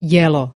yellow